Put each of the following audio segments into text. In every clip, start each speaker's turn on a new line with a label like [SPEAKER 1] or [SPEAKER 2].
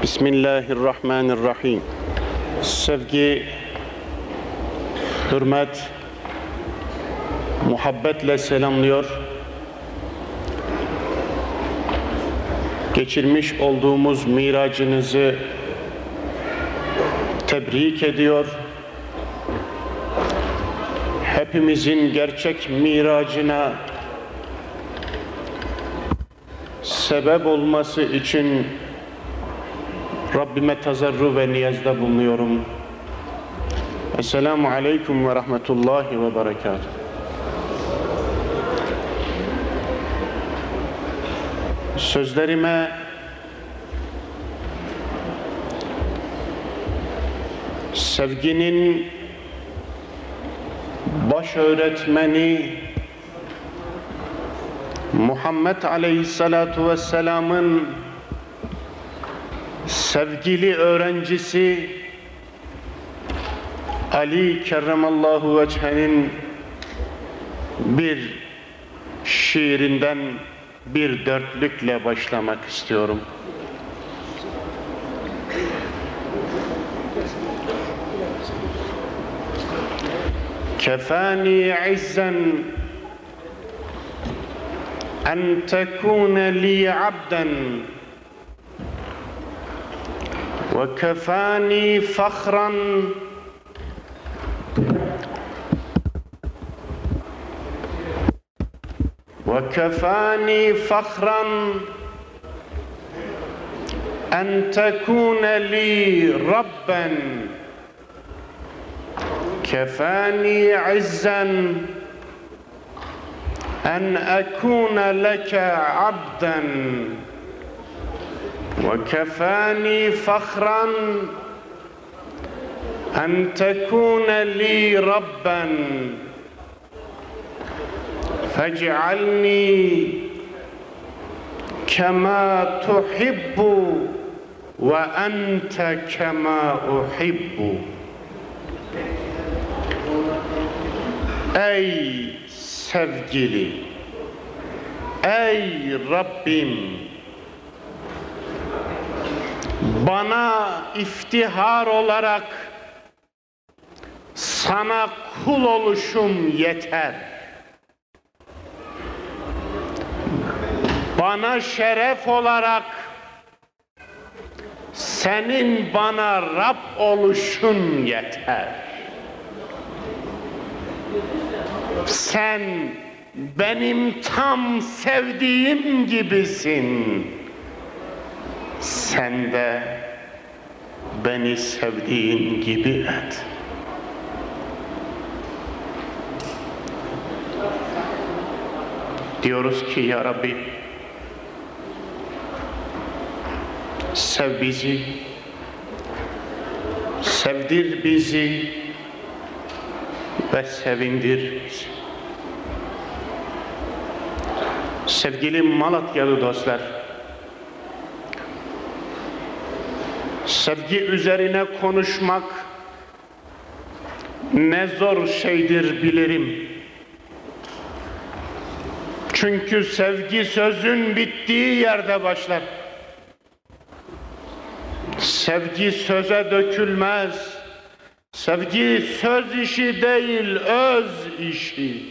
[SPEAKER 1] Bismillahirrahmanirrahim. Sevgi, hürmet, muhabbetle selamlıyor. Geçirmiş olduğumuz miracınızı tebrik ediyor. Hepimizin gerçek miracına sebep olması için Rabbime tazarru ve niyazda bulunuyorum. Esselamu Aleyküm ve Rahmetullahi ve Berekatuhu. Sözlerime sevginin baş öğretmeni Muhammed Aleyhisselatu Vesselam'ın sevgili öğrencisi Ali Kerremallahu Veçhen'in bir şiirinden bir dörtlükle başlamak istiyorum. Kefani izzen en tekune li abden وكفاني فخرا. وكفاني فخرا أن تكون لي ربا. كفاني عزا أن أكون لك عبدا. وكفاني فخرا أن تكون لي ربا. فاجعلني كما تحب وأنت كما أحب. Ey sevgili, ey Rabbim, bana iftihar olarak sana kul oluşum yeter. Bana şeref olarak senin bana Rab oluşun yeter. Sen benim tam sevdiğim gibisin. Sen de beni sevdiğin gibi et. Diyoruz ki ya Rabbi sev bizi, sevdir bizi ve sevindir bizi. Sevgili Malatyalı dostlar, sevgi üzerine konuşmak ne zor şeydir bilirim. Çünkü sevgi sözün bittiği yerde başlar. Sevgi söze dökülmez. Sevgi söz işi değil, öz işi.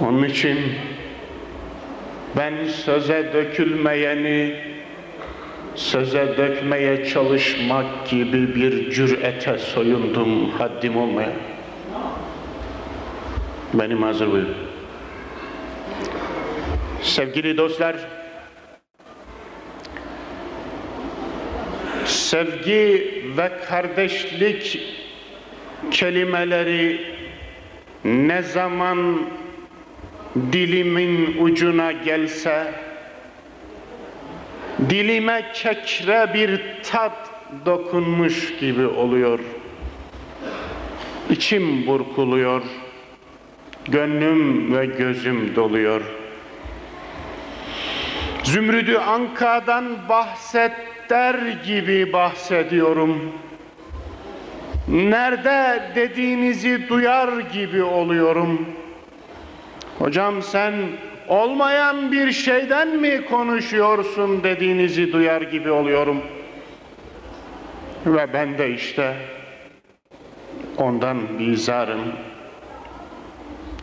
[SPEAKER 1] Onun için ben söze dökülmeyeni söze dökmeye çalışmak gibi bir cürete soyundum haddim olmaya. Benim hazır buyurun. Sevgili dostlar, sevgi ve kardeşlik kelimeleri ne zaman dilimin ucuna gelse dilime kekre bir tat dokunmuş gibi oluyor. İçim burkuluyor. Gönlüm ve gözüm doluyor. Zümrüdü Anka'dan bahset der gibi bahsediyorum. Nerede dediğinizi duyar gibi oluyorum. Hocam sen olmayan bir şeyden mi konuşuyorsun dediğinizi duyar gibi oluyorum. Ve ben de işte ondan bizarım.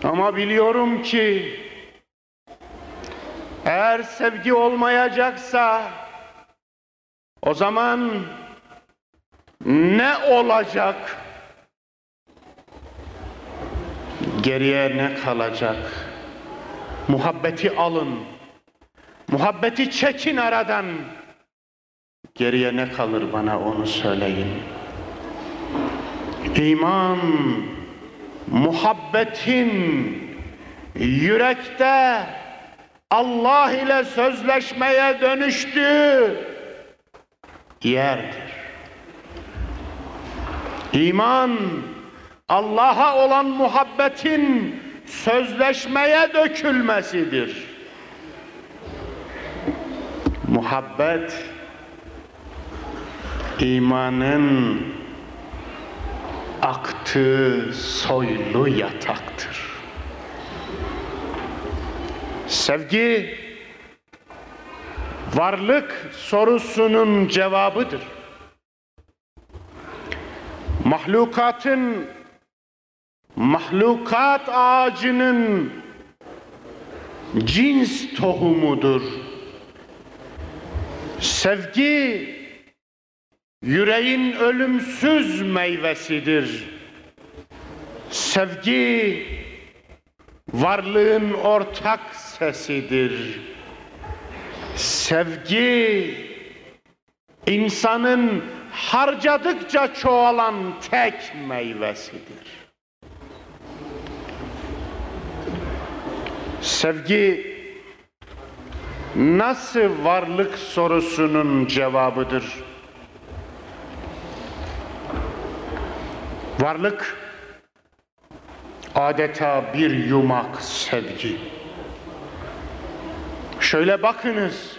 [SPEAKER 1] Ama biliyorum ki eğer sevgi olmayacaksa o zaman ne olacak? Geriye ne kalacak? Muhabbeti alın. Muhabbeti çekin aradan. Geriye ne kalır bana onu söyleyin. İman, muhabbetin yürekte Allah ile sözleşmeye dönüştüğü yerdir. İman, Allah'a olan muhabbetin sözleşmeye dökülmesidir. Muhabbet, imanın aktığı soylu yataktır. Sevgi, varlık sorusunun cevabıdır. Mahlukatın, mahlukat ağacının cins tohumudur. Sevgi, yüreğin ölümsüz meyvesidir. Sevgi, varlığın ortak sesidir. Sevgi, insanın harcadıkça çoğalan tek meyvesidir. Sevgi nasıl varlık sorusunun cevabıdır? Varlık adeta bir yumak sevgi. Şöyle bakınız.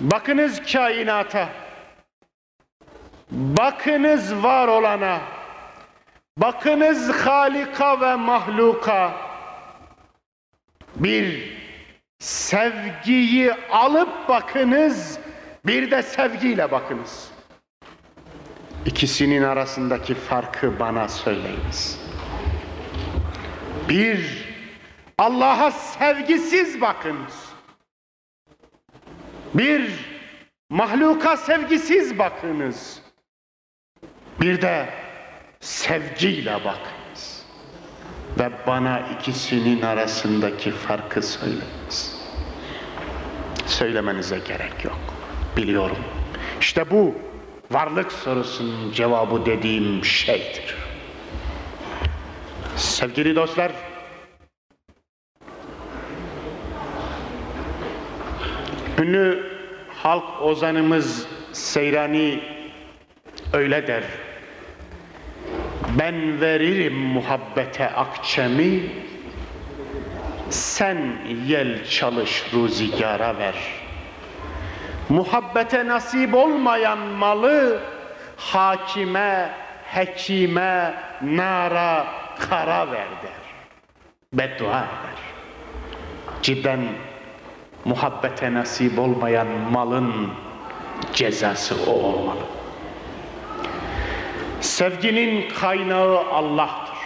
[SPEAKER 1] Bakınız kainata. Bakınız var olana. Bakınız Halika ve mahluka. Bir sevgiyi alıp bakınız, bir de sevgiyle bakınız. İkisinin arasındaki farkı bana söyleyiniz. Bir, Allah'a sevgisiz bakınız. Bir, mahluka sevgisiz bakınız. Bir de sevgiyle bakınız. Ve bana ikisinin arasındaki farkı söyleyiniz. Söylemenize gerek yok. Biliyorum. İşte bu varlık sorusunun cevabı dediğim şeydir. Sevgili dostlar, ünlü halk ozanımız Seyrani öyle der. Ben veririm muhabbete akçemi, sen yel çalış ruzigara ver. Muhabbete nasip olmayan malı, hakime, hekime, nara, kara ver der. Beddua eder. Cidden muhabbete nasip olmayan malın cezası o olmalı. Sevginin kaynağı Allah'tır.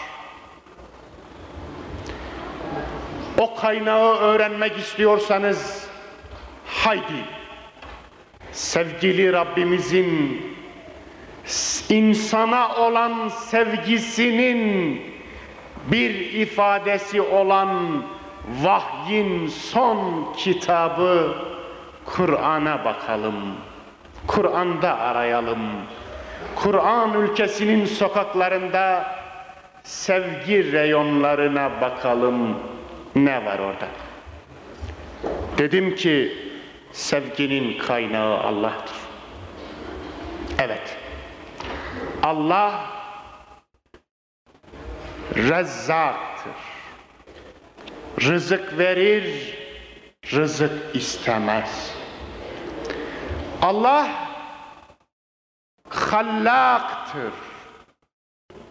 [SPEAKER 1] O kaynağı öğrenmek istiyorsanız haydi sevgili Rabbimizin insana olan sevgisinin bir ifadesi olan vahyin son kitabı Kur'an'a bakalım. Kur'an'da arayalım. Kur'an ülkesinin sokaklarında sevgi reyonlarına bakalım. Ne var orada? Dedim ki sevginin kaynağı Allah'tır. Evet. Allah Rezzaktır. Rızık verir, rızık istemez. Allah hallaktır.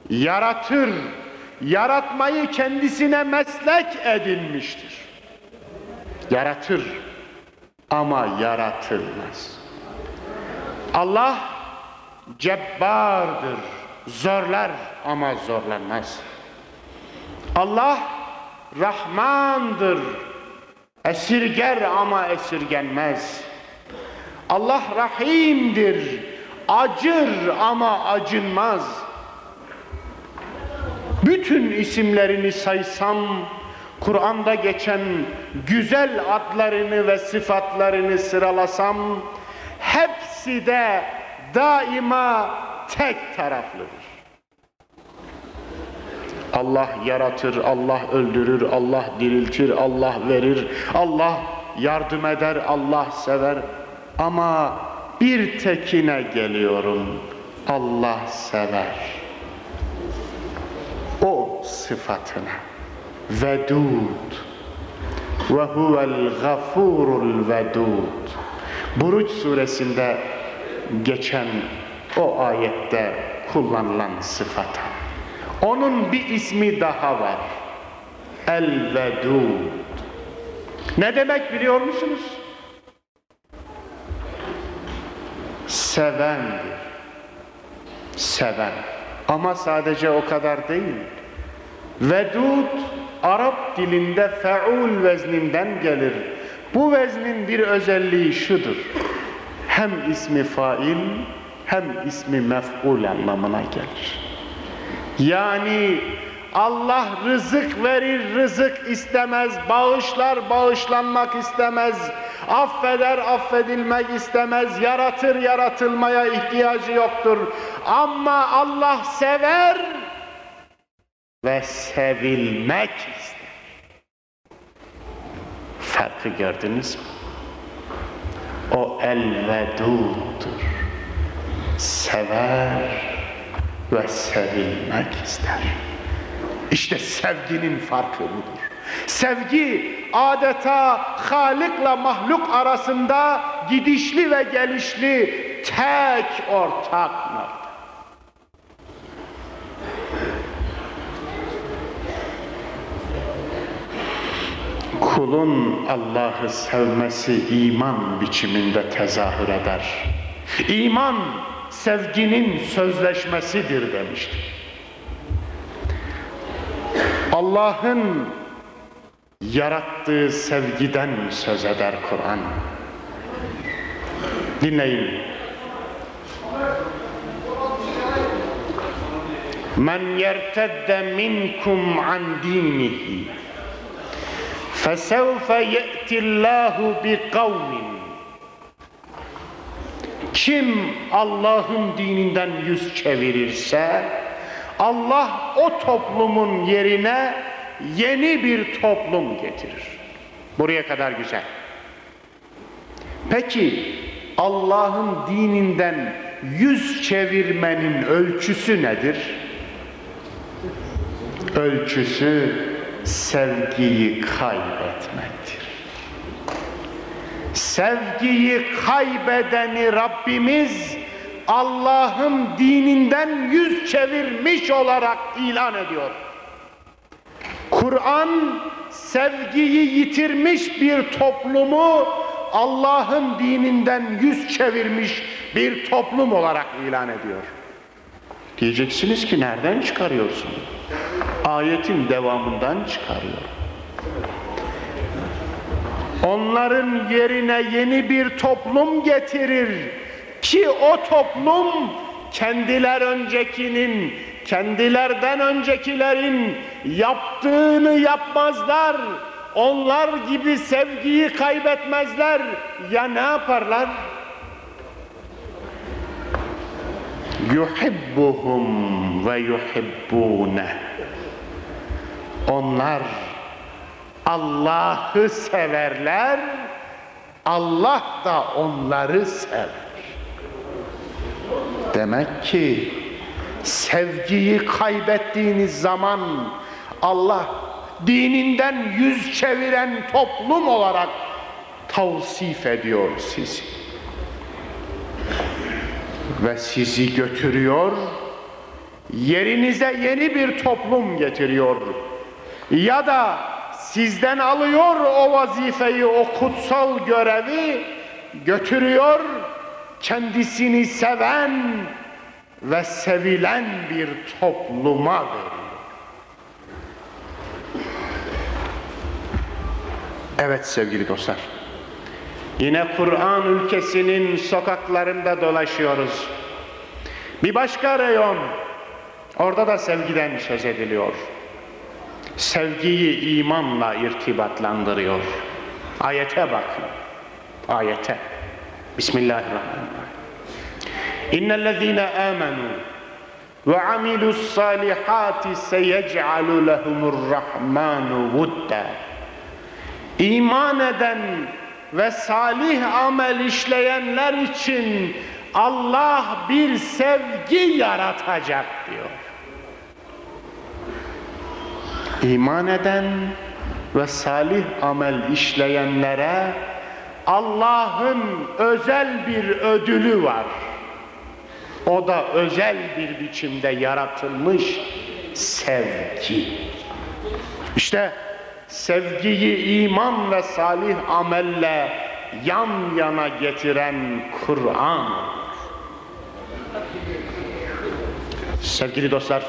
[SPEAKER 1] Yaratır. Yaratmayı kendisine meslek edinmiştir. yaratır ama yaratılmaz. Allah cebbardır, zorlar ama zorlanmaz. Allah Rahmandır, esirger ama esirgenmez. Allah Rahim'dir, acır ama acınmaz. Bütün isimlerini saysam, Kur'an'da geçen güzel adlarını ve sıfatlarını sıralasam, hepsi de daima tek taraflıdır. Allah yaratır, Allah öldürür, Allah diriltir, Allah verir, Allah yardım eder, Allah sever. Ama bir tekine geliyorum, Allah sever. O sıfatına. Vedud. Ve huvel gafurul vedud. Buruç suresinde geçen o ayette kullanılan sıfata. Onun bir ismi daha var. El-Vedud. Ne demek biliyor musunuz? Sevendir. Seven. Ama sadece o kadar değil. Vedud Arap dilinde feul vezninden gelir. Bu veznin bir özelliği şudur. Hem ismi fail hem ismi mef'ul anlamına gelir. Yani Allah rızık verir, rızık istemez, bağışlar, bağışlanmak istemez, affeder, affedilmek istemez, yaratır, yaratılmaya ihtiyacı yoktur. Ama Allah sever ve sevilmek ister. Farkı gördünüz mü? O el-veduddur. Sever ve sevilmek ister. İşte sevginin farkı budur. Sevgi adeta Halık'la mahluk arasında gidişli ve gelişli tek ortak nokta. Kulun Allah'ı sevmesi iman biçiminde tezahür eder. İman sevginin sözleşmesidir demişti. Allah'ın yarattığı sevgiden söz eder Kur'an. Dinleyin. Men yertedde minkum an dinihi fesevfe ye'tillahu bi kavmin kim Allah'ın dininden yüz çevirirse Allah o toplumun yerine yeni bir toplum getirir. Buraya kadar güzel. Peki Allah'ın dininden yüz çevirmenin ölçüsü nedir? Ölçüsü sevgiyi kaybetmektir. Sevgiyi kaybedeni Rabbimiz Allah'ın dininden yüz çevirmiş olarak ilan ediyor. Kur'an sevgiyi yitirmiş bir toplumu Allah'ın dininden yüz çevirmiş bir toplum olarak ilan ediyor. Diyeceksiniz ki nereden çıkarıyorsun? Ayetin devamından çıkarıyor. Onların yerine yeni bir toplum getirir ki o toplum kendiler öncekinin, kendilerden öncekilerin yaptığını yapmazlar. Onlar gibi sevgiyi kaybetmezler. Ya ne yaparlar? Yuhibbuhum ve yuhibbune. Onlar Allah'ı severler, Allah da onları sever. Demek ki sevgiyi kaybettiğiniz zaman Allah dininden yüz çeviren toplum olarak tavsif ediyor sizi. Ve sizi götürüyor, yerinize yeni bir toplum getiriyor. Ya da sizden alıyor o vazifeyi, o kutsal görevi götürüyor, kendisini seven ve sevilen bir topluma veriyor. Evet sevgili dostlar. Yine Kur'an ülkesinin sokaklarında dolaşıyoruz. Bir başka reyon. Orada da sevgiden söz ediliyor. Sevgiyi imanla irtibatlandırıyor. Ayete bakın. Ayete. Bismillahirrahmanirrahim. İnnellezîne âmenû ve amilus salihati seyec'alu lehumur rahmanu vudda. İman eden ve salih amel işleyenler için Allah bir sevgi yaratacak diyor. İman eden ve salih amel işleyenlere Allah'ın özel bir ödülü var. O da özel bir biçimde yaratılmış sevgi. İşte sevgiyi iman ve salih amelle yan yana getiren Kur'an. Sevgili dostlar,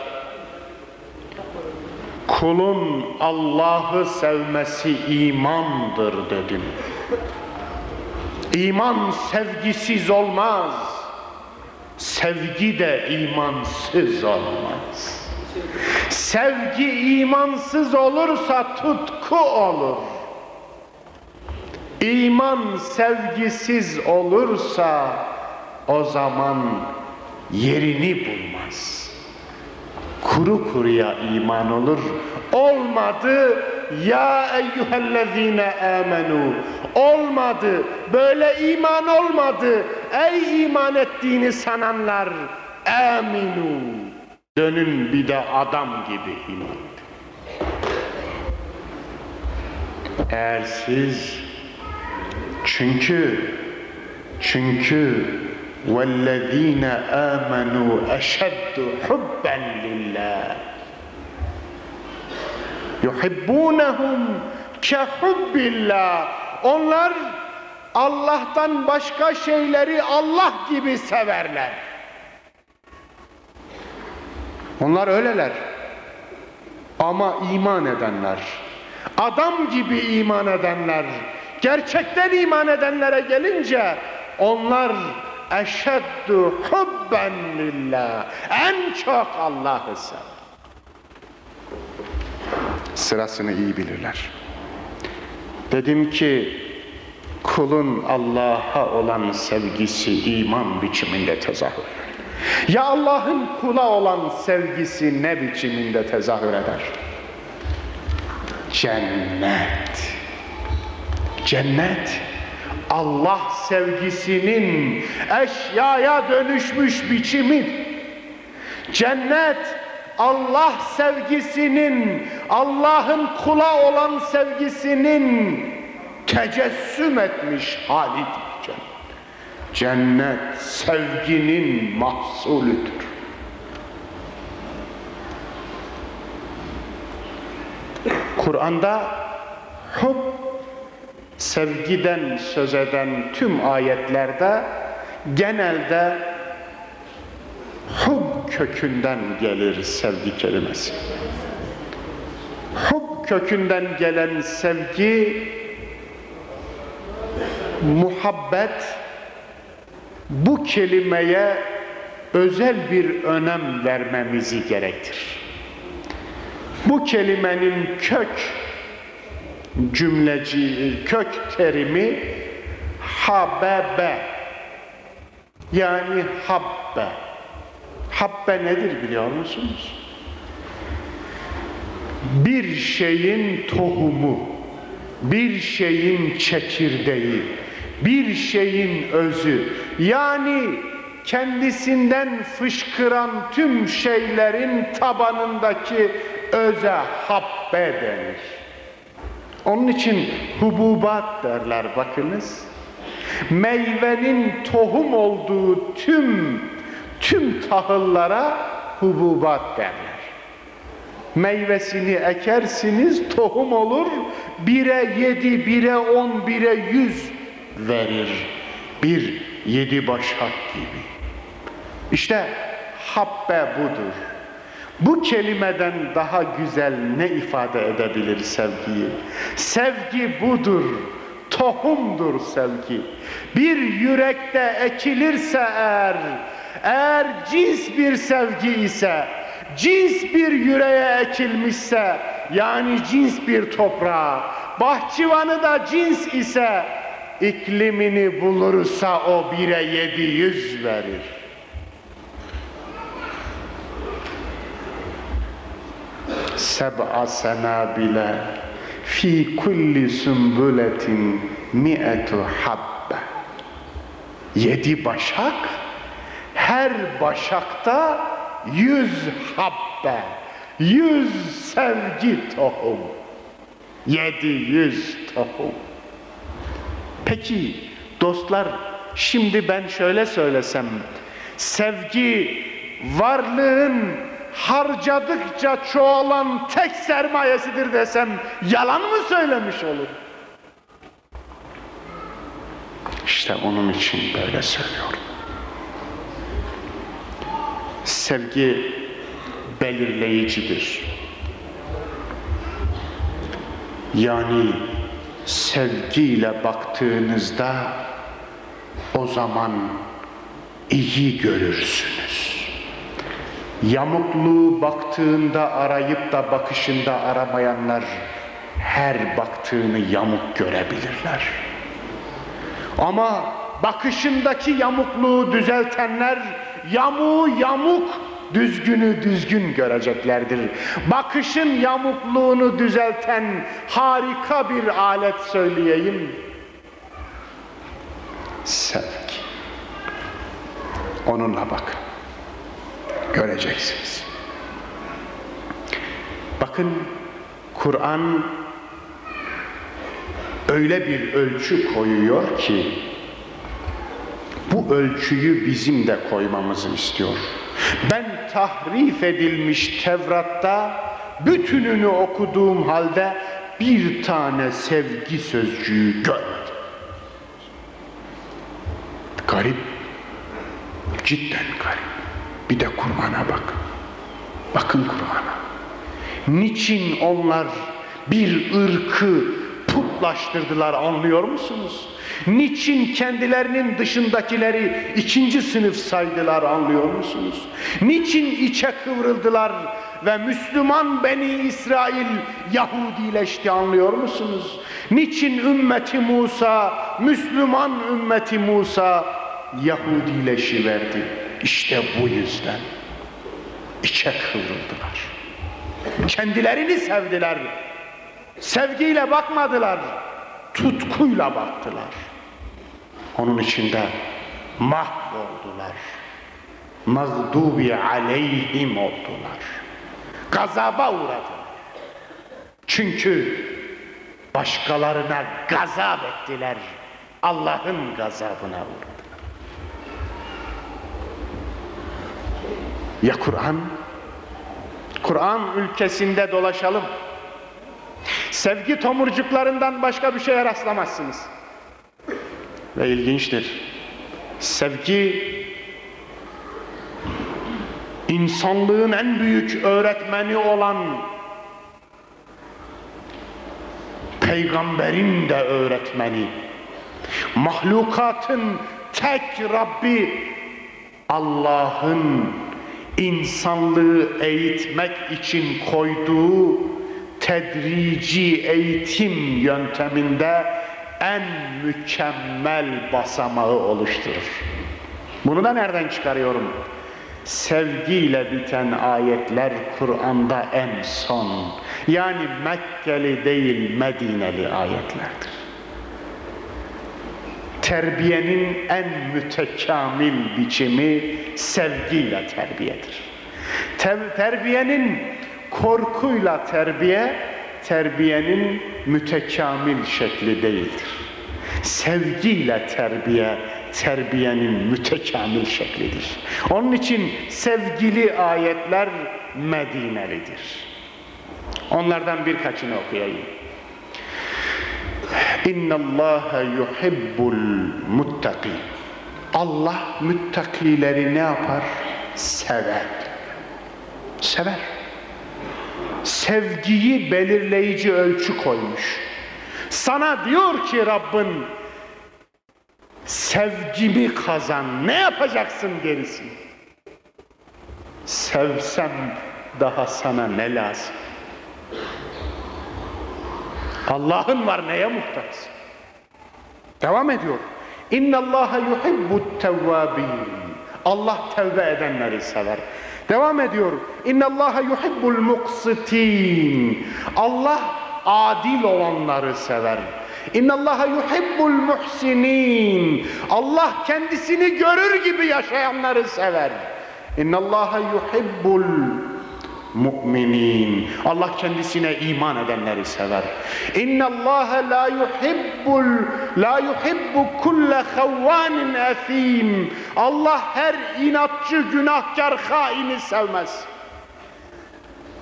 [SPEAKER 1] kulun Allah'ı sevmesi imandır dedim. İman sevgisiz olmaz. Sevgi de imansız olmaz. Sevgi imansız olursa tutku olur. İman sevgisiz olursa o zaman yerini bulmaz. Kuru kuruya iman olur. Olmadı ya eyyühellezine amenu. Olmadı. Böyle iman olmadı. Ey iman ettiğini sananlar. Aminu. Dönün bir de adam gibi iman edin. Eğer siz çünkü çünkü وَالَّذ۪ينَ آمَنُوا اَشَدُّ حُبًّا لِلّٰهِ yuhibbunehum kehubbillah onlar Allah'tan başka şeyleri Allah gibi severler. Onlar öyleler. Ama iman edenler adam gibi iman edenler gerçekten iman edenlere gelince onlar eşeddu hubben lillah. En çok Allah'ı sever. Sırasını iyi bilirler. Dedim ki kulun Allah'a olan sevgisi iman biçiminde tezahür eder. Ya Allah'ın kula olan sevgisi ne biçiminde tezahür eder? Cennet. Cennet Allah sevgisinin eşyaya dönüşmüş biçimi. Cennet Allah sevgisinin Allah'ın kula olan sevgisinin tecessüm etmiş halidir cennet. Cennet sevginin mahsulüdür. Kur'an'da hub sevgiden söz eden tüm ayetlerde genelde hub kökünden gelir sevgi kelimesi. Hub kökünden gelen sevgi muhabbet bu kelimeye özel bir önem vermemizi gerektir. Bu kelimenin kök cümleci kök terimi habebe yani habbe. Habbe nedir biliyor musunuz? Bir şeyin tohumu, bir şeyin çekirdeği, bir şeyin özü. Yani kendisinden fışkıran tüm şeylerin tabanındaki öze habbe denir. Onun için hububat derler bakınız. Meyvenin tohum olduğu tüm tüm tahıllara hububat derler. Meyvesini ekersiniz, tohum olur, bire yedi, bire on, bire yüz verir. Bir yedi başak gibi. İşte habbe budur. Bu kelimeden daha güzel ne ifade edebilir sevgiyi? Sevgi budur, tohumdur sevgi. Bir yürekte ekilirse eğer, eğer cins bir sevgi ise, cins bir yüreğe ekilmişse, yani cins bir toprağa, bahçıvanı da cins ise, iklimini bulursa o bire yedi yüz verir. seb'a senabile fi kulli sümbületin mi'etu habbe yedi başak her başakta yüz habbe yüz sevgi tohum yedi yüz tohum peki dostlar şimdi ben şöyle söylesem sevgi varlığın harcadıkça çoğalan tek sermayesidir desem yalan mı söylemiş olur? İşte onun için böyle söylüyorum. Sevgi belirleyicidir. Yani sevgiyle baktığınızda o zaman iyi görürsünüz. Yamukluğu baktığında arayıp da bakışında aramayanlar her baktığını yamuk görebilirler. Ama bakışındaki yamukluğu düzeltenler yamuğu yamuk, düzgünü düzgün göreceklerdir. Bakışın yamukluğunu düzelten harika bir alet söyleyeyim. Sevgi. Onunla bakın. Göreceksiniz. Bakın Kur'an öyle bir ölçü koyuyor ki bu ölçüyü bizim de koymamızı istiyor. Ben tahrif edilmiş Tevrat'ta bütününü okuduğum halde bir tane sevgi sözcüğü görmedim. Garip, cidden garip. Bir de Kur'an'a bak. Bakın Kur'an'a. Niçin onlar bir ırkı putlaştırdılar anlıyor musunuz? Niçin kendilerinin dışındakileri ikinci sınıf saydılar anlıyor musunuz? Niçin içe kıvrıldılar ve Müslüman Beni İsrail Yahudileşti anlıyor musunuz? Niçin ümmeti Musa, Müslüman ümmeti Musa Yahudileşiverdi? İşte bu yüzden içe kıvrıldılar. Kendilerini sevdiler. Sevgiyle bakmadılar. Tutkuyla baktılar. Onun içinde mahvoldular. Mağdubi aleyhim oldular. Gazaba uğradılar. Çünkü başkalarına gazap ettiler. Allah'ın gazabına uğradılar. Ya Kur'an? Kur'an ülkesinde dolaşalım. Sevgi tomurcuklarından başka bir şeye rastlamazsınız. Ve ilginçtir. Sevgi insanlığın en büyük öğretmeni olan peygamberin de öğretmeni mahlukatın tek Rabbi Allah'ın insanlığı eğitmek için koyduğu tedrici eğitim yönteminde en mükemmel basamağı oluşturur. Bunu da nereden çıkarıyorum? Sevgiyle biten ayetler Kur'an'da en son. Yani Mekkeli değil Medineli ayetlerdir. Terbiyenin en mütekamil biçimi sevgiyle terbiyedir. Ter terbiyenin korkuyla terbiye, terbiyenin mütekamil şekli değildir. Sevgiyle terbiye, terbiyenin mütekamil şeklidir. Onun için sevgili ayetler Medinelidir. Onlardan birkaçını okuyayım. İnna Allah yuhibbul muttaqin. Allah müttakileri ne yapar? Sever. Sever. Sevgiyi belirleyici ölçü koymuş. Sana diyor ki Rabbin sevgimi kazan. Ne yapacaksın gerisi? Sevsem daha sana ne lazım? Allah'ın var neye muhtaç? Devam ediyor. İnna Allaha yuhibbut tevvabin. Allah tevbe edenleri sever. Devam ediyor. İnna Allaha yuhibbul muqsitin. Allah adil olanları sever. İnna Allaha yuhibbul muhsinin. Allah kendisini görür gibi yaşayanları sever. İnna Allaha yuhibbul müminin. Allah kendisine iman edenleri sever. İnna Allah la yuhibbul la yuhibbu kulle havvanin asim. Allah her inatçı günahkar haini sevmez.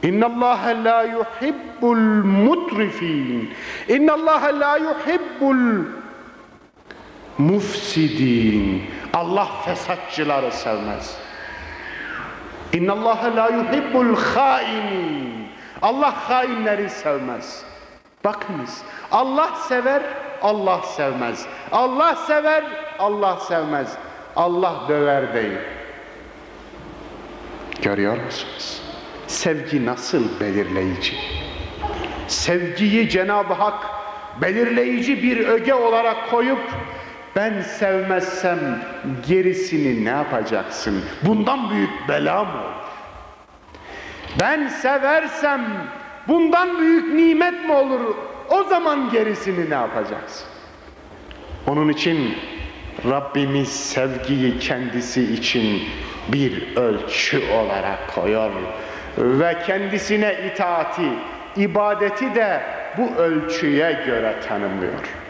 [SPEAKER 1] İnna Allah la yuhibbul mutrifin. İnna Allah la yuhibbul mufsidin. Allah fesatçıları sevmez. İnna Allah la yuhibbul hainin. Allah hainleri sevmez. Bakınız Allah sever, Allah sevmez. Allah sever, Allah sevmez. Allah döver değil. Görüyor musunuz? Sevgi nasıl belirleyici? Sevgiyi Cenab-ı Hak belirleyici bir öge olarak koyup ben sevmezsem gerisini ne yapacaksın? Bundan büyük bela mı olur? Ben seversem bundan büyük nimet mi olur? O zaman gerisini ne yapacaksın? Onun için Rabbimiz sevgiyi kendisi için bir ölçü olarak koyuyor ve kendisine itaati, ibadeti de bu ölçüye göre tanımlıyor.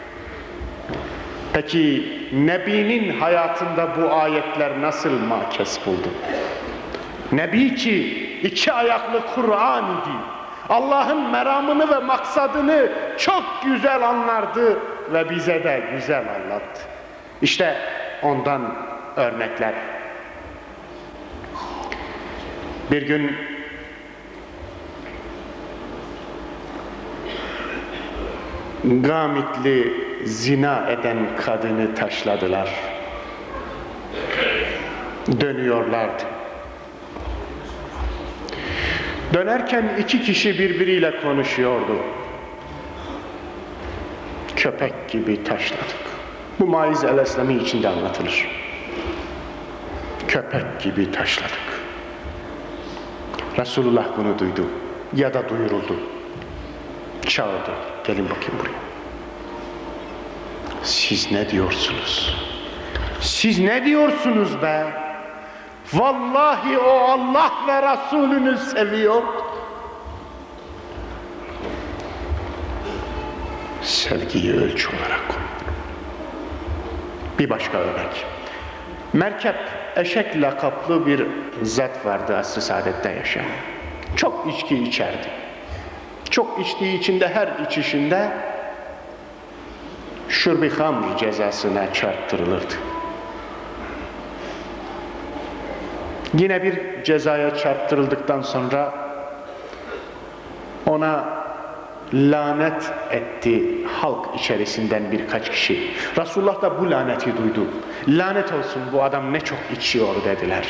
[SPEAKER 1] Peki Nebi'nin hayatında bu ayetler nasıl makes buldu? Nebi ki iki ayaklı Kur'an idi. Allah'ın meramını ve maksadını çok güzel anlardı ve bize de güzel anlattı. İşte ondan örnekler. Bir gün Gamitli zina eden kadını taşladılar. Dönüyorlardı. Dönerken iki kişi birbiriyle konuşuyordu. Köpek gibi taşladık. Bu Maiz el-Eslami içinde anlatılır. Köpek gibi taşladık. Resulullah bunu duydu ya da duyuruldu. Çağırdı. Gelin bakayım buraya. Siz ne diyorsunuz? Siz ne diyorsunuz be? Vallahi o Allah ve Resulünü seviyor. Sevgiyi ölçü olarak. Bir başka örnek. Merkep eşek lakaplı bir zat vardı asr-ı saadette yaşayan. Çok içki içerdi. Çok içtiği için de her içişinde şurbi hamr cezasına çarptırılırdı. Yine bir cezaya çarptırıldıktan sonra ona lanet etti halk içerisinden birkaç kişi. Resulullah da bu laneti duydu. Lanet olsun bu adam ne çok içiyor dediler.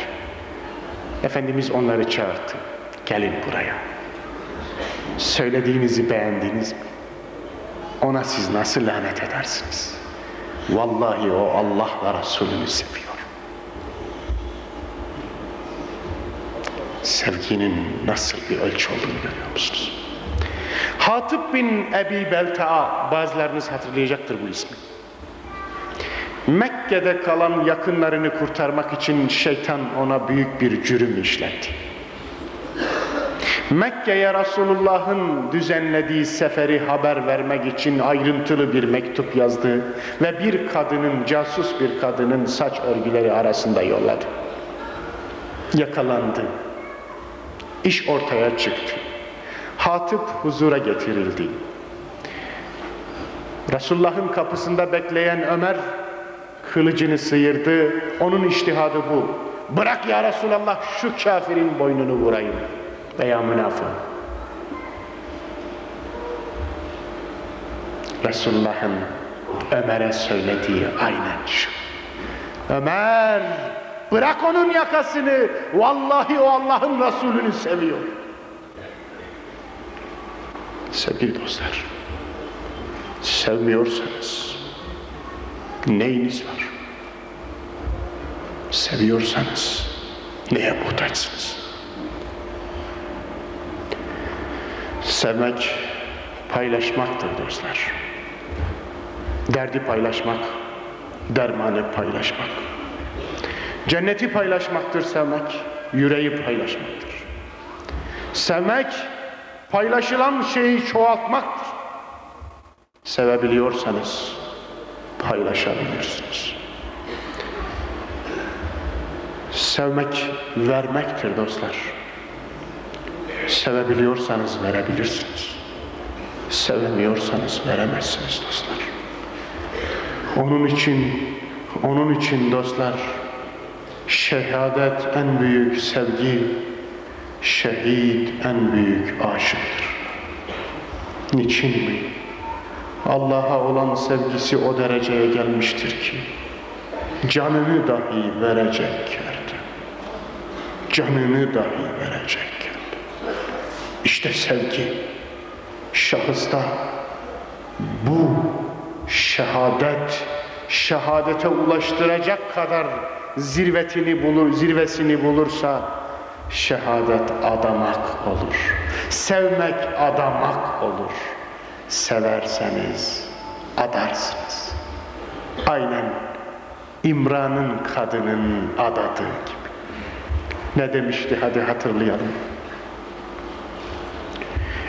[SPEAKER 1] Efendimiz onları çağırdı. Gelin buraya. Söylediğinizi beğendiniz mi? Ona siz nasıl lanet edersiniz? Vallahi o Allah ve Resulünü seviyor. Sevginin nasıl bir ölçü olduğunu görüyor musunuz? Hatip bin Ebi Belta'a bazılarınız hatırlayacaktır bu ismi. Mekke'de kalan yakınlarını kurtarmak için şeytan ona büyük bir cürüm işletti. Mekke'ye Resulullah'ın düzenlediği seferi haber vermek için ayrıntılı bir mektup yazdı ve bir kadının, casus bir kadının saç örgüleri arasında yolladı. Yakalandı. İş ortaya çıktı. Hatip huzura getirildi. Resulullah'ın kapısında bekleyen Ömer kılıcını sıyırdı. Onun iştihadı bu. Bırak ya Resulallah şu kafirin boynunu vurayım veya münafık. Resulullah'ın Ömer'e söylediği aynen şu. Ömer bırak onun yakasını. Vallahi o Allah'ın Resulünü seviyor. Sevgili dostlar, sevmiyorsanız neyiniz var? Seviyorsanız neye muhtaçsınız? Sevmek paylaşmaktır dostlar. Derdi paylaşmak, dermanı paylaşmak. Cenneti paylaşmaktır sevmek, yüreği paylaşmaktır. Sevmek, paylaşılan şeyi çoğaltmaktır. Sevebiliyorsanız paylaşabilirsiniz. Sevmek vermektir dostlar. Sevebiliyorsanız verebilirsiniz. Sevemiyorsanız veremezsiniz dostlar. Onun için onun için dostlar şehadet en büyük sevgi, şehit en büyük aşıktır. Niçin mi? Allah'a olan sevgisi o dereceye gelmiştir ki canını dahi verecek yerde. Canını dahi verecek. İşte sevgi şahısta bu şehadet şehadete ulaştıracak kadar zirvetini bulur, zirvesini bulursa şehadet adamak olur. Sevmek adamak olur. Severseniz adarsınız. Aynen İmran'ın kadının adadığı gibi. Ne demişti hadi hatırlayalım.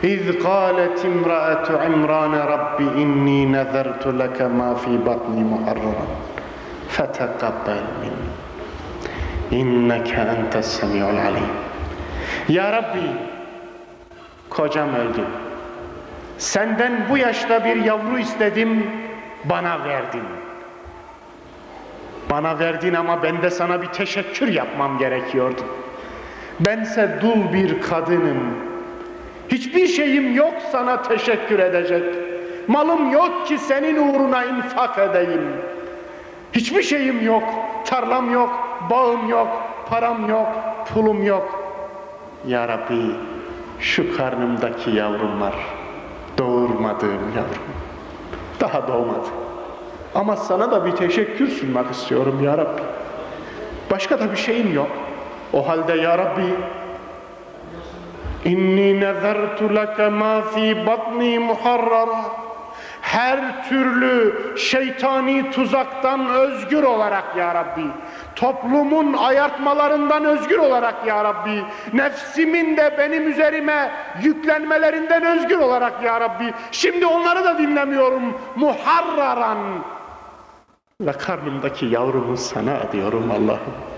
[SPEAKER 1] إذ قالت امرأة عمران رب إني نذرت لك ما في بطني محررا فتقبل مني إنك أنت السميع العليم Ya Rabbi kocam öldü. Senden bu yaşta bir yavru istedim, bana verdin. Bana verdin ama ben de sana bir teşekkür yapmam gerekiyordu. Bense dul bir kadınım. Hiçbir şeyim yok sana teşekkür edecek. Malım yok ki senin uğruna infak edeyim. Hiçbir şeyim yok. Tarlam yok, bağım yok, param yok, pulum yok. Ya Rabbi şu karnımdaki yavrum var. Doğurmadığım yavrum. Daha doğmadı. Ama sana da bir teşekkür sunmak istiyorum ya Rabbi. Başka da bir şeyim yok. O halde ya Rabbi İnni nezertu leke ma fi batni muharrara. Her türlü şeytani tuzaktan özgür olarak ya Rabbi toplumun ayartmalarından özgür olarak ya Rabbi nefsimin de benim üzerime yüklenmelerinden özgür olarak ya Rabbi. Şimdi onları da dinlemiyorum. Muharraran. Ve karnımdaki yavrumu sana adıyorum Allah'ım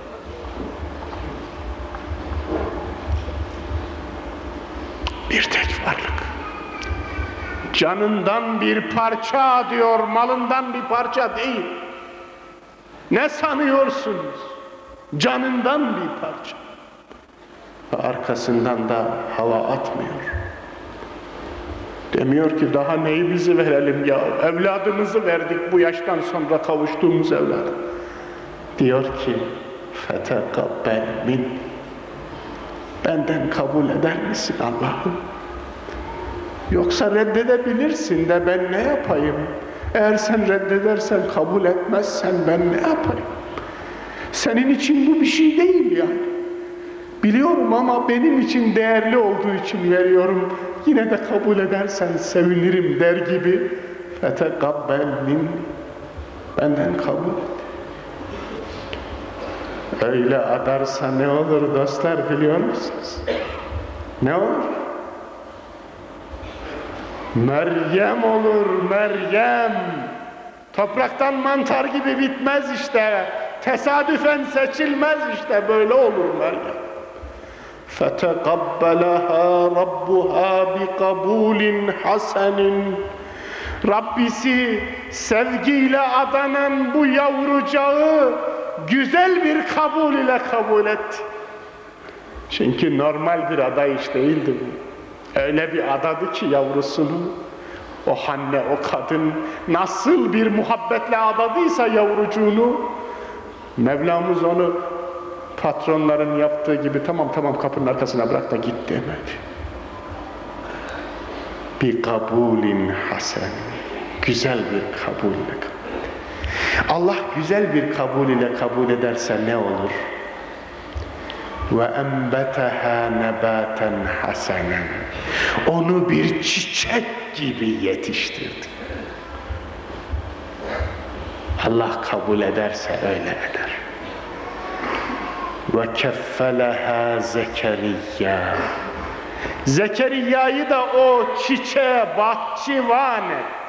[SPEAKER 1] bir tek varlık. Canından bir parça diyor malından bir parça değil. Ne sanıyorsunuz? Canından bir parça. Arkasından da hava atmıyor. Demiyor ki daha neyimizi verelim ya? Evladımızı verdik bu yaştan sonra kavuştuğumuz evlat diyor ki fetekabbel min benden kabul eder misin Allah'ım Yoksa reddedebilirsin de ben ne yapayım? Eğer sen reddedersen, kabul etmezsen ben ne yapayım? Senin için bu bir şey değil yani. Biliyorum ama benim için değerli olduğu için veriyorum. Yine de kabul edersen sevinirim der gibi. Fetekabbel min benden kabul et. Öyle adarsa ne olur dostlar biliyor musunuz? Ne olur? Meryem olur Meryem. Topraktan mantar gibi bitmez işte. Tesadüfen seçilmez işte böyle olur Meryem. فَتَقَبَّلَهَا رَبُّهَا بِقَبُولٍ حَسَنٍ Rabbisi sevgiyle adanan bu yavrucağı güzel bir kabul ile kabul etti. Çünkü normal bir adayış değildi bu. Öyle bir adadı ki yavrusunu o anne, o kadın nasıl bir muhabbetle adadıysa yavrucuğunu Mevlamız onu patronların yaptığı gibi tamam tamam kapının arkasına bırak da git demedi. Bir kabulin hasen. Güzel bir kabul ile kabul Allah güzel bir kabul ile kabul ederse ne olur? Ve enbeteha nebaten hasenen. Onu bir çiçek gibi yetiştirdi. Allah kabul ederse öyle eder. Ve keffeleha Zekeriya. Zekeriya'yı da o çiçeğe bahçıvan etti.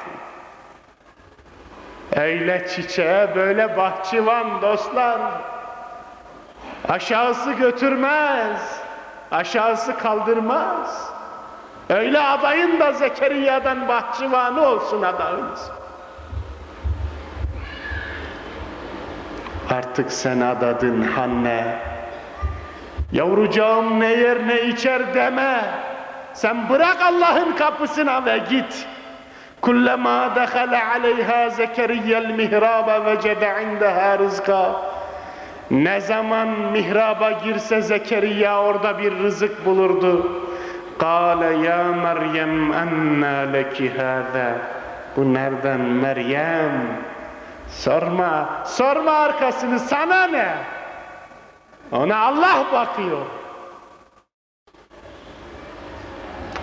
[SPEAKER 1] Öyle çiçeğe böyle bahçıvan dostlar. Aşağısı götürmez. Aşağısı kaldırmaz. Öyle adayın da Zekeriya'dan bahçıvanı olsun adayınız. Artık sen adadın Hanne. Yavrucağım ne yer ne içer deme. Sen bırak Allah'ın kapısına ve git. Kullama dekhala aleyha Zekeriya'l mihraba vecede indeha rızka. Ne zaman mihraba girse Zekeriya orada bir rızık bulurdu. Kale ya Meryem enna leki hâzâ. Bu nereden Meryem? Sorma, sorma arkasını sana ne? Ona Allah bakıyor.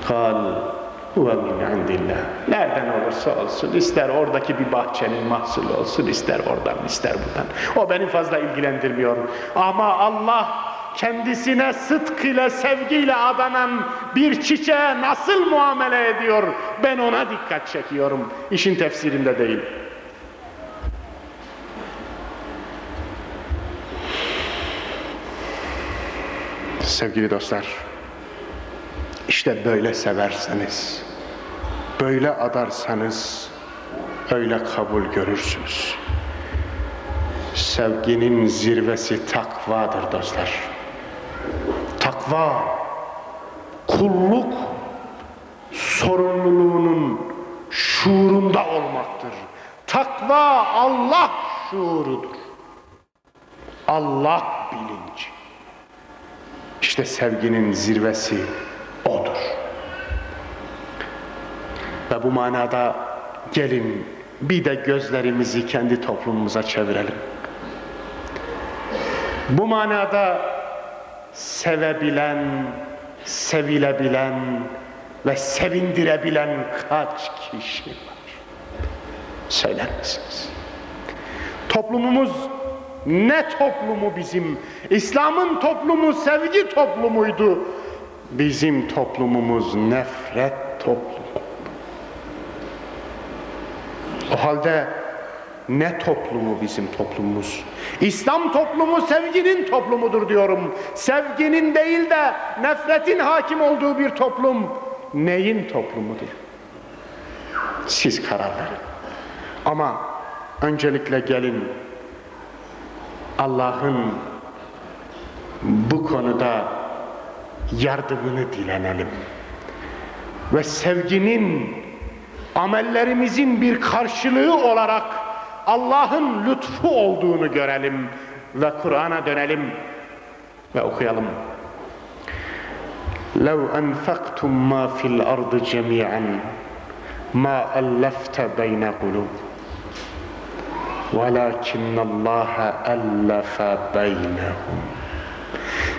[SPEAKER 1] Kal huve min indillah. Nereden olursa olsun, ister oradaki bir bahçenin mahsulü olsun, ister oradan, ister buradan. O beni fazla ilgilendirmiyor. Ama Allah kendisine sıdk ile, sevgiyle adanan bir çiçeğe nasıl muamele ediyor? Ben ona dikkat çekiyorum. İşin tefsirinde değil. Sevgili dostlar, işte böyle severseniz, böyle adarsanız, öyle kabul görürsünüz. Sevginin zirvesi takvadır dostlar. Takva, kulluk sorumluluğunun şuurunda olmaktır. Takva Allah şuurudur. Allah bilinci. İşte sevginin zirvesi odur. Ve bu manada gelin bir de gözlerimizi kendi toplumumuza çevirelim. Bu manada sevebilen, sevilebilen ve sevindirebilen kaç kişi var? Söyler misiniz? Toplumumuz ne toplumu bizim? İslam'ın toplumu sevgi toplumuydu. Bizim toplumumuz nefret toplumu. O halde ne toplumu bizim toplumumuz? İslam toplumu sevginin toplumudur diyorum. Sevginin değil de nefretin hakim olduğu bir toplum neyin toplumudur? Siz karar verin. Ama öncelikle gelin Allah'ın bu konuda yardımını dilenelim. Ve sevginin amellerimizin bir karşılığı olarak Allah'ın lütfu olduğunu görelim ve Kur'an'a dönelim ve okuyalım. لَوْ أَنْفَقْتُمْ مَا فِي الْأَرْضِ جَمِيعًا مَا أَلَّفْتَ بَيْنَ قُلُوبٍ وَلَكِنَّ اللّٰهَ أَلَّفَ بَيْنَهُمْ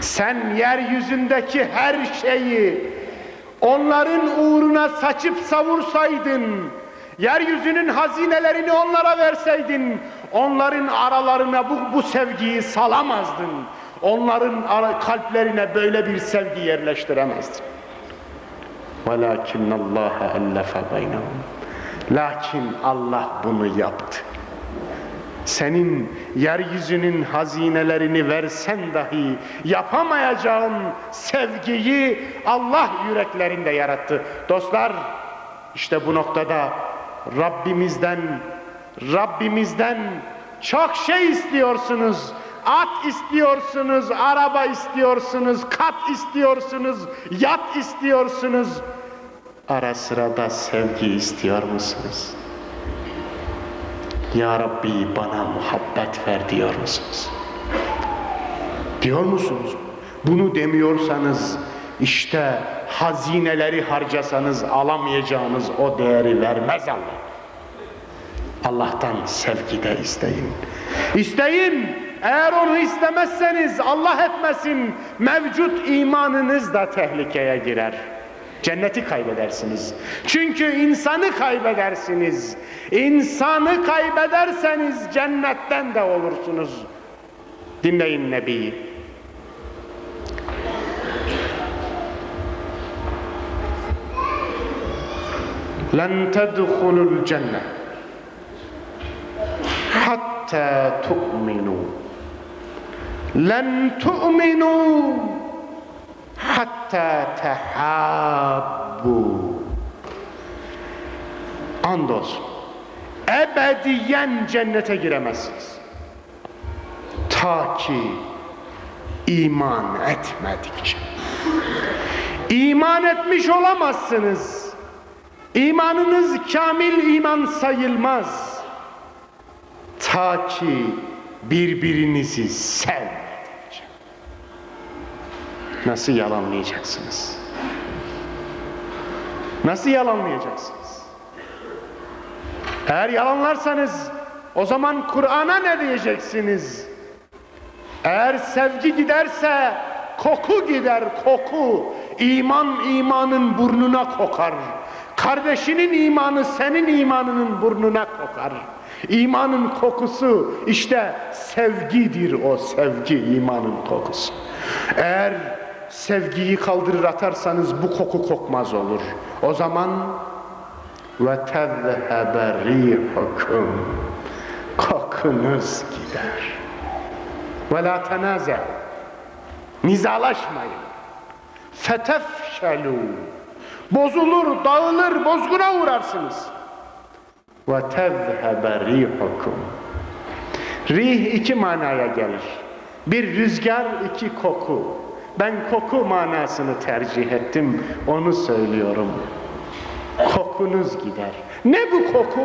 [SPEAKER 1] Sen yeryüzündeki her şeyi onların uğruna saçıp savursaydın, yeryüzünün hazinelerini onlara verseydin, onların aralarına bu, bu sevgiyi salamazdın. Onların kalplerine böyle bir sevgi yerleştiremezdin. وَلَكِنَّ اللّٰهَ أَلَّفَ بَيْنَهُمْ Lakin Allah bunu yaptı senin yeryüzünün hazinelerini versen dahi yapamayacağın sevgiyi Allah yüreklerinde yarattı. Dostlar işte bu noktada Rabbimizden Rabbimizden çok şey istiyorsunuz. At istiyorsunuz, araba istiyorsunuz, kat istiyorsunuz, yat istiyorsunuz. Ara sıra da sevgi istiyor musunuz? Ya Rabbi bana muhabbet ver diyor musunuz? Diyor musunuz? Bunu demiyorsanız işte hazineleri harcasanız alamayacağınız o değeri vermez Allah. Allah'tan sevgi de isteyin. İsteyin. Eğer onu istemezseniz Allah etmesin mevcut imanınız da tehlikeye girer. Cenneti kaybedersiniz. Çünkü insanı kaybedersiniz. İnsanı kaybederseniz cennetten de olursunuz. Dinleyin Nebi'yi. لن تدخلوا الجنة حتى تؤمنوا لن تؤمنوا hatta tehabbu andolsun. Ebediyen cennete giremezsiniz. Ta ki iman etmedikçe. İman etmiş olamazsınız. İmanınız kamil iman sayılmaz. Ta ki birbirinizi sev Nasıl yalanlayacaksınız? Nasıl yalanlayacaksınız? Eğer yalanlarsanız o zaman Kur'an'a ne diyeceksiniz? Eğer sevgi giderse koku gider koku. İman imanın burnuna kokar. Kardeşinin imanı senin imanının burnuna kokar. İmanın kokusu işte sevgidir o sevgi imanın kokusu. Eğer sevgiyi kaldırır atarsanız bu koku kokmaz olur. O zaman ve tezhebe rihukum kokunuz gider. Ve la tenaze nizalaşmayın. Fetefşelu bozulur, dağılır, bozguna uğrarsınız. Ve tezhebe rihukum Rih iki manaya gelir. Bir rüzgar, iki koku. Ben koku manasını tercih ettim, onu söylüyorum. Kokunuz gider. Ne bu koku?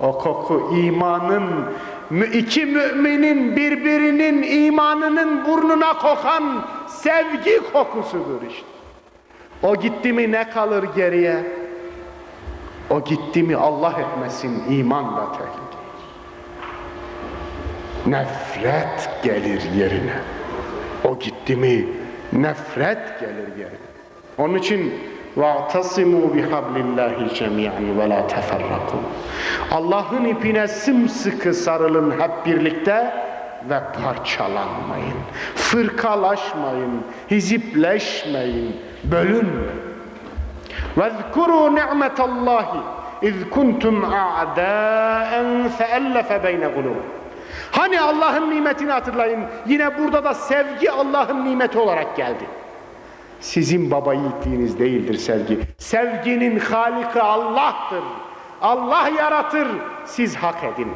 [SPEAKER 1] O koku imanın, iki müminin birbirinin imanının burnuna kokan sevgi kokusudur işte. O gitti mi ne kalır geriye? O gitti mi Allah etmesin iman da tehlike. Nefret gelir yerine. O gitti mi nefret gelir yerine. Onun için وَاَعْتَصِمُوا بِحَبْلِ اللّٰهِ جَمِيعًا وَلَا تَفَرَّقُوا Allah'ın ipine sımsıkı sarılın hep birlikte ve parçalanmayın. Fırkalaşmayın, hizipleşmeyin, bölünmeyin. وَاذْكُرُوا نِعْمَةَ اللّٰهِ اِذْ كُنْتُمْ اَعْدَاءً فَأَلَّفَ بَيْنَ قُلُوبٍ Hani Allah'ın nimetini hatırlayın. Yine burada da sevgi Allah'ın nimeti olarak geldi. Sizin baba yiğitliğiniz değildir sevgi. Sevginin haliki Allah'tır. Allah yaratır. Siz hak edin.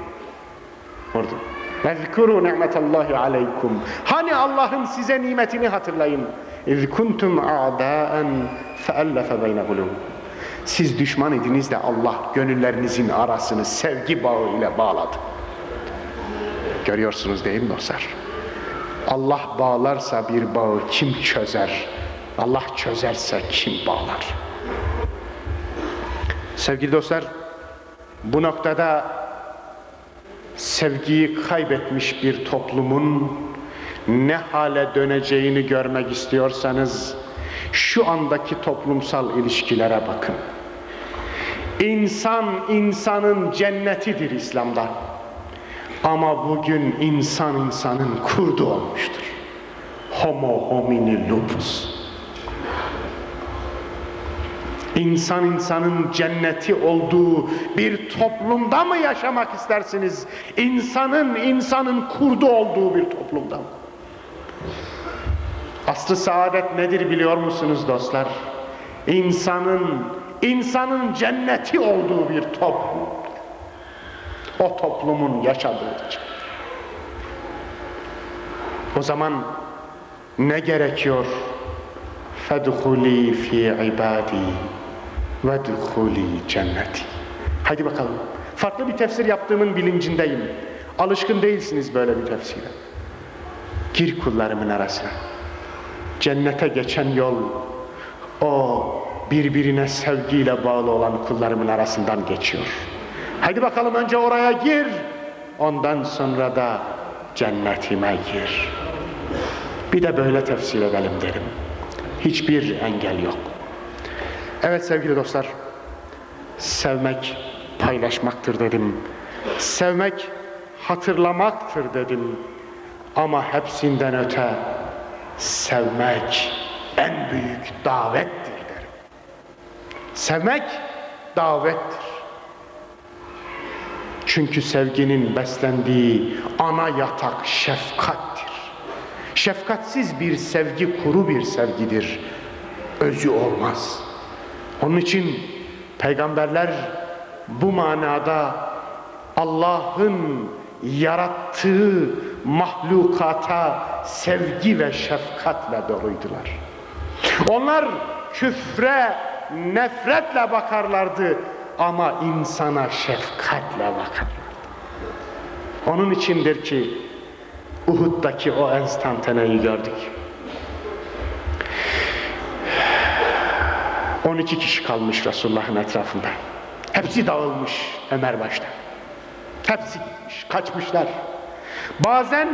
[SPEAKER 1] Orada. Vezkuru ni'metallahi aleykum. Hani Allah'ın size nimetini hatırlayın. İz kuntum a'daen feellefe beyne Siz düşman idiniz de Allah gönüllerinizin arasını sevgi bağı ile bağladı. Görüyorsunuz değil mi dostlar? Allah bağlarsa bir bağı kim çözer? Allah çözerse kim bağlar? Sevgili dostlar, bu noktada sevgiyi kaybetmiş bir toplumun ne hale döneceğini görmek istiyorsanız şu andaki toplumsal ilişkilere bakın. İnsan insanın cennetidir İslam'da. Ama bugün insan insanın kurdu olmuştur. Homo homini lupus. İnsan insanın cenneti olduğu bir toplumda mı yaşamak istersiniz? İnsanın insanın kurdu olduğu bir toplumda mı? Aslı saadet nedir biliyor musunuz dostlar? İnsanın insanın cenneti olduğu bir toplum O toplumun yaşadığı için. O zaman ne gerekiyor? فَدْخُلِي فِي عِبَادِي وَدْخُلِي cenneti. Hadi bakalım. Farklı bir tefsir yaptığımın bilincindeyim. Alışkın değilsiniz böyle bir tefsire. Gir kullarımın arasına. Cennete geçen yol o birbirine sevgiyle bağlı olan kullarımın arasından geçiyor. Hadi bakalım önce oraya gir. Ondan sonra da cennetime gir. Bir de böyle tefsir edelim derim. Hiçbir engel yok. Evet sevgili dostlar. Sevmek paylaşmaktır dedim. Sevmek hatırlamaktır dedim. Ama hepsinden öte sevmek en büyük davettir derim. Sevmek davettir. Çünkü sevginin beslendiği ana yatak şefkattir. Şefkatsiz bir sevgi kuru bir sevgidir. Özü olmaz. Onun için peygamberler bu manada Allah'ın yarattığı mahlukata sevgi ve şefkatle doluydular. Onlar küfre nefretle bakarlardı ama insana şefkatle bakarlardı. Onun içindir ki Uhud'daki o enstantaneyi gördük. 12 kişi kalmış Resulullah'ın etrafında. Hepsi dağılmış Ömer başta. Hepsi gitmiş, kaçmışlar. Bazen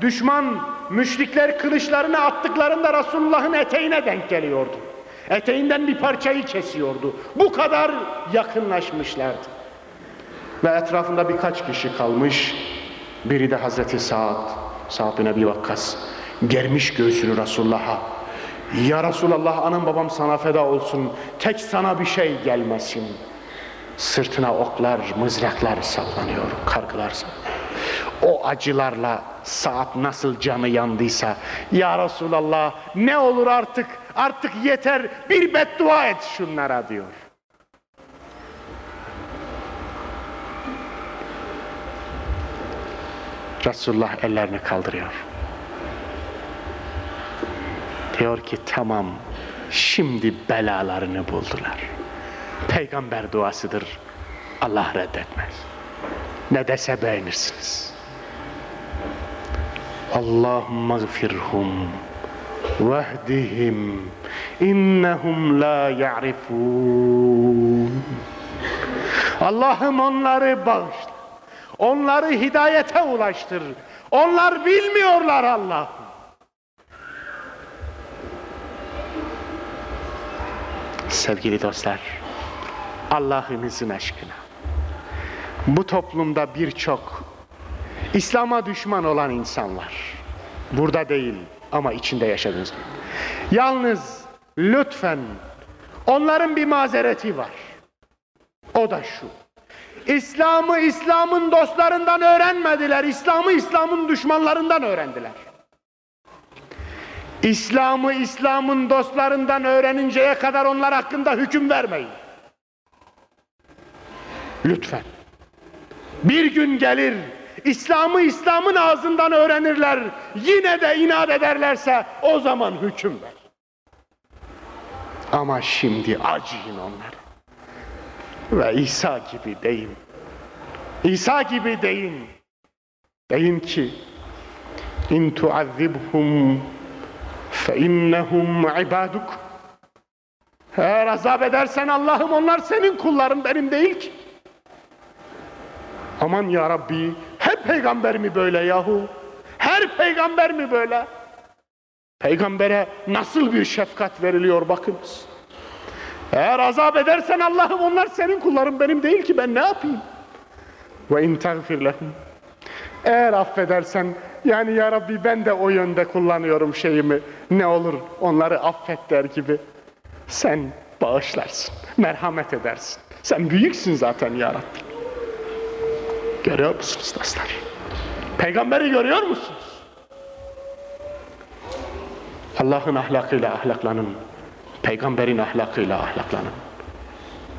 [SPEAKER 1] düşman müşrikler kılıçlarını attıklarında Resulullah'ın eteğine denk geliyordu. Eteğinden bir parçayı kesiyordu. Bu kadar yakınlaşmışlardı. Ve etrafında birkaç kişi kalmış. Biri de Hazreti Sa'd, Sa'd bin Ebi Vakkas. Germiş göğsünü Resulullah'a. Ya Resulallah anam babam sana feda olsun. Tek sana bir şey gelmesin. Sırtına oklar, mızraklar sallanıyor, kargılar sallanıyor. O acılarla saat nasıl canı yandıysa Ya Resulallah ne olur artık artık yeter bir beddua et şunlara diyor. Resulullah ellerini kaldırıyor. Diyor ki tamam şimdi belalarını buldular. Peygamber duasıdır. Allah reddetmez. Ne dese beğenirsiniz. Allahümme gfirhum vehdihim innehum la ya'rifun. Allah'ım onları bağışla. Onları hidayete ulaştır. Onlar bilmiyorlar Allah. Sevgili dostlar, Allah'ınızın aşkına. Bu toplumda birçok İslam'a düşman olan insanlar. Burada değil ama içinde yaşadığınız gibi. Yalnız lütfen onların bir mazereti var. O da şu. İslam'ı İslam'ın dostlarından öğrenmediler. İslam'ı İslam'ın düşmanlarından öğrendiler. İslam'ı İslam'ın dostlarından öğreninceye kadar onlar hakkında hüküm vermeyin. Lütfen. Bir gün gelir İslam'ı İslam'ın ağzından öğrenirler. Yine de inat ederlerse o zaman hüküm ver. Ama şimdi acıyın onları. Ve İsa gibi deyin. İsa gibi deyin. Deyin ki İn tuazzibhum fe innehum ibaduk. Eğer azap edersen Allah'ım onlar senin kulların benim değil ki. Aman ya Rabbi peygamber mi böyle yahu? Her peygamber mi böyle? Peygambere nasıl bir şefkat veriliyor bakınız. Eğer azap edersen Allah'ım onlar senin kulların benim değil ki ben ne yapayım? Ve in tagfir lehum. Eğer affedersen yani ya Rabbi ben de o yönde kullanıyorum şeyimi. Ne olur onları affet der gibi. Sen bağışlarsın, merhamet edersin. Sen büyüksün zaten ya Rabbi. Görüyor musunuz dostlar? Peygamberi görüyor musunuz? Allah'ın ahlakıyla ahlaklanın. Peygamberin ahlakıyla ahlaklanın.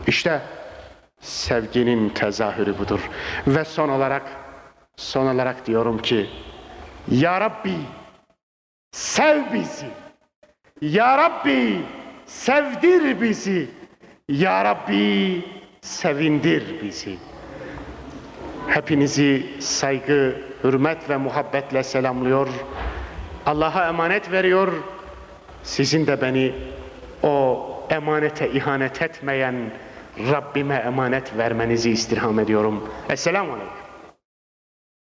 [SPEAKER 1] İşte sevginin tezahürü budur. Ve son olarak son olarak diyorum ki Ya Rabbi sev bizi. Ya Rabbi sevdir bizi. Ya Rabbi sevindir bizi. Hepinizi saygı, hürmet ve muhabbetle selamlıyor. Allah'a emanet veriyor. Sizin de beni o emanete ihanet etmeyen Rabbime emanet vermenizi istirham ediyorum. Esselamu Aleyküm.